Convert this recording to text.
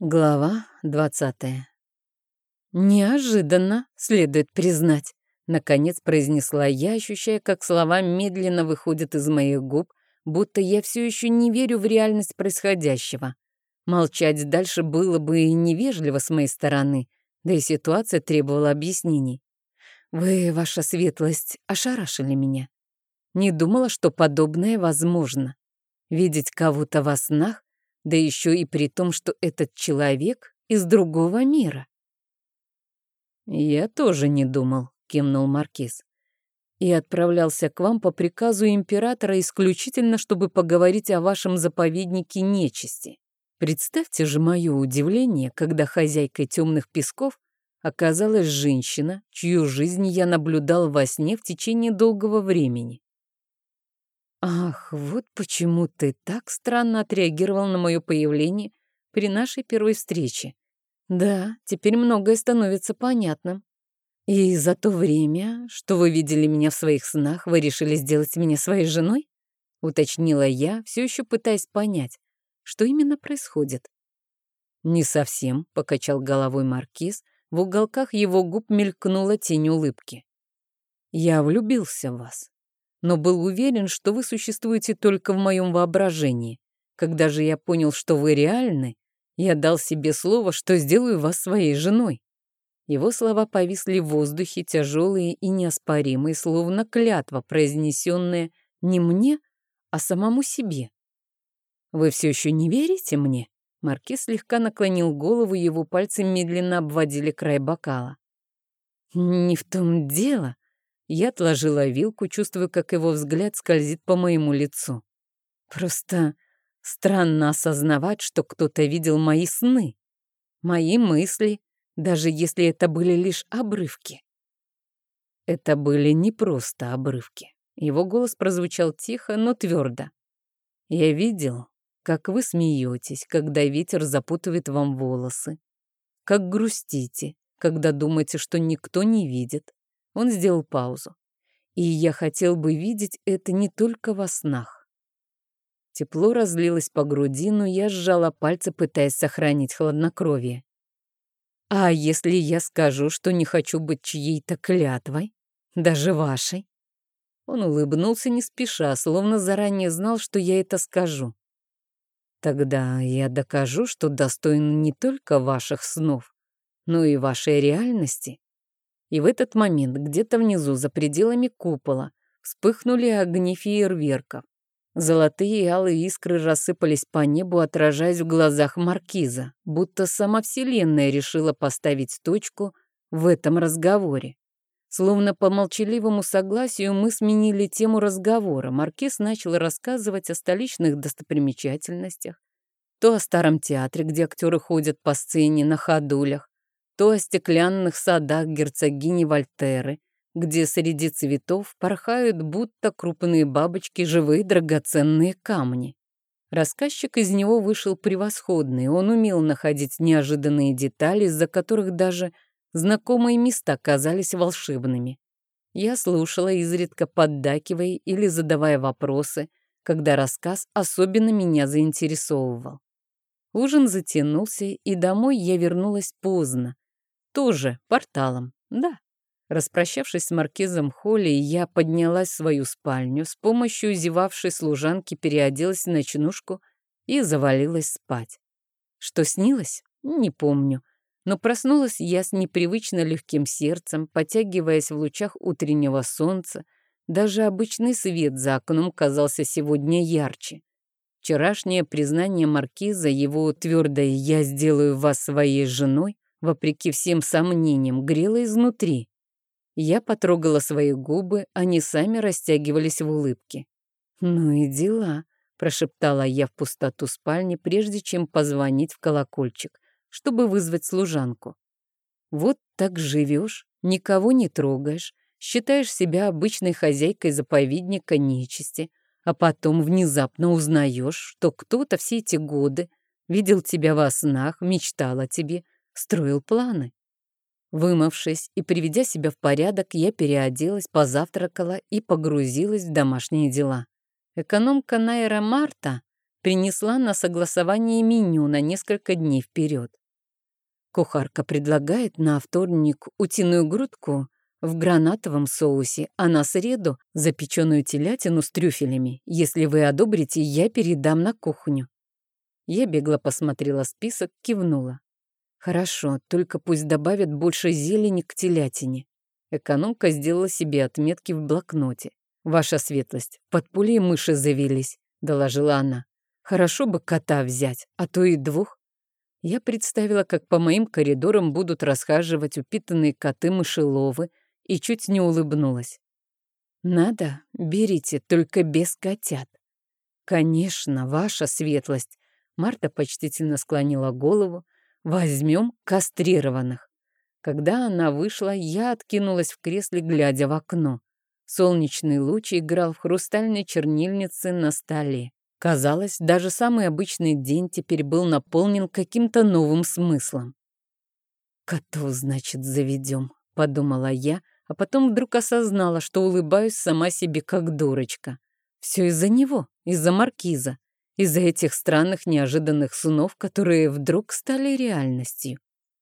Глава двадцатая. «Неожиданно, следует признать», — наконец произнесла я, ощущая, как слова медленно выходят из моих губ, будто я все еще не верю в реальность происходящего. Молчать дальше было бы и невежливо с моей стороны, да и ситуация требовала объяснений. «Вы, ваша светлость, ошарашили меня. Не думала, что подобное возможно. Видеть кого-то во снах да еще и при том, что этот человек из другого мира. «Я тоже не думал», — кивнул Маркиз. «И отправлялся к вам по приказу императора исключительно, чтобы поговорить о вашем заповеднике нечисти. Представьте же мое удивление, когда хозяйкой темных песков оказалась женщина, чью жизнь я наблюдал во сне в течение долгого времени. «Ах, вот почему ты так странно отреагировал на мое появление при нашей первой встрече. Да, теперь многое становится понятным. И за то время, что вы видели меня в своих снах, вы решили сделать меня своей женой?» Уточнила я, все еще пытаясь понять, что именно происходит. «Не совсем», — покачал головой маркиз, в уголках его губ мелькнула тень улыбки. «Я влюбился в вас но был уверен, что вы существуете только в моем воображении. Когда же я понял, что вы реальны, я дал себе слово, что сделаю вас своей женой. Его слова повисли в воздухе, тяжелые и неоспоримые, словно клятва, произнесенная не мне, а самому себе. «Вы все еще не верите мне?» Маркиз слегка наклонил голову, его пальцы медленно обводили край бокала. «Не в том дело», я отложила вилку, чувствуя, как его взгляд скользит по моему лицу. Просто странно осознавать, что кто-то видел мои сны, мои мысли, даже если это были лишь обрывки. Это были не просто обрывки. Его голос прозвучал тихо, но твердо. Я видел, как вы смеетесь, когда ветер запутывает вам волосы, как грустите, когда думаете, что никто не видит, он сделал паузу. И я хотел бы видеть это не только во снах. Тепло разлилось по груди, но я сжала пальцы, пытаясь сохранить хладнокровие. А если я скажу, что не хочу быть чьей-то клятвой, даже вашей? Он улыбнулся не спеша, словно заранее знал, что я это скажу. Тогда я докажу, что достоин не только ваших снов, но и вашей реальности. И в этот момент где-то внизу, за пределами купола, вспыхнули огни фейерверков. Золотые и алые искры рассыпались по небу, отражаясь в глазах маркиза, будто сама Вселенная решила поставить точку в этом разговоре. Словно по молчаливому согласию мы сменили тему разговора. Маркиз начал рассказывать о столичных достопримечательностях, то о старом театре, где актеры ходят по сцене на ходулях, то о стеклянных садах герцогини Вольтеры, где среди цветов порхают будто крупные бабочки живые драгоценные камни. Рассказчик из него вышел превосходный, он умел находить неожиданные детали, из-за которых даже знакомые места казались волшебными. Я слушала, изредка поддакивая или задавая вопросы, когда рассказ особенно меня заинтересовывал. Ужин затянулся, и домой я вернулась поздно, тоже порталом, да. Распрощавшись с маркизом Холли, я поднялась в свою спальню, с помощью зевавшей служанки переоделась в ночнушку и завалилась спать. Что снилось? Не помню. Но проснулась я с непривычно легким сердцем, потягиваясь в лучах утреннего солнца. Даже обычный свет за окном казался сегодня ярче. Вчерашнее признание маркиза, его твердое «я сделаю вас своей женой» вопреки всем сомнениям, грела изнутри. Я потрогала свои губы, они сами растягивались в улыбке. «Ну и дела», — прошептала я в пустоту спальни, прежде чем позвонить в колокольчик, чтобы вызвать служанку. «Вот так живешь, никого не трогаешь, считаешь себя обычной хозяйкой заповедника нечисти, а потом внезапно узнаешь, что кто-то все эти годы видел тебя во снах, мечтал о тебе, строил планы. Вымывшись и приведя себя в порядок, я переоделась, позавтракала и погрузилась в домашние дела. Экономка Найра Марта принесла на согласование меню на несколько дней вперед. Кухарка предлагает на вторник утиную грудку в гранатовом соусе, а на среду запеченную телятину с трюфелями. Если вы одобрите, я передам на кухню. Я бегло посмотрела список, кивнула. Хорошо, только пусть добавят больше зелени к телятине. Экономка сделала себе отметки в блокноте. «Ваша светлость, под пулей мыши завелись», — доложила она. «Хорошо бы кота взять, а то и двух. Я представила, как по моим коридорам будут расхаживать упитанные коты-мышеловы, и чуть не улыбнулась. «Надо, берите, только без котят». «Конечно, ваша светлость», — Марта почтительно склонила голову, «возьмем кастрированных». Когда она вышла, я откинулась в кресле, глядя в окно. Солнечный луч играл в хрустальной чернильнице на столе. Казалось, даже самый обычный день теперь был наполнен каким-то новым смыслом. «Котов, значит, заведем», — подумала я, а потом вдруг осознала, что улыбаюсь сама себе как дурочка. Все из-за него, из-за маркиза, из-за этих странных неожиданных снов, которые вдруг стали реальностью.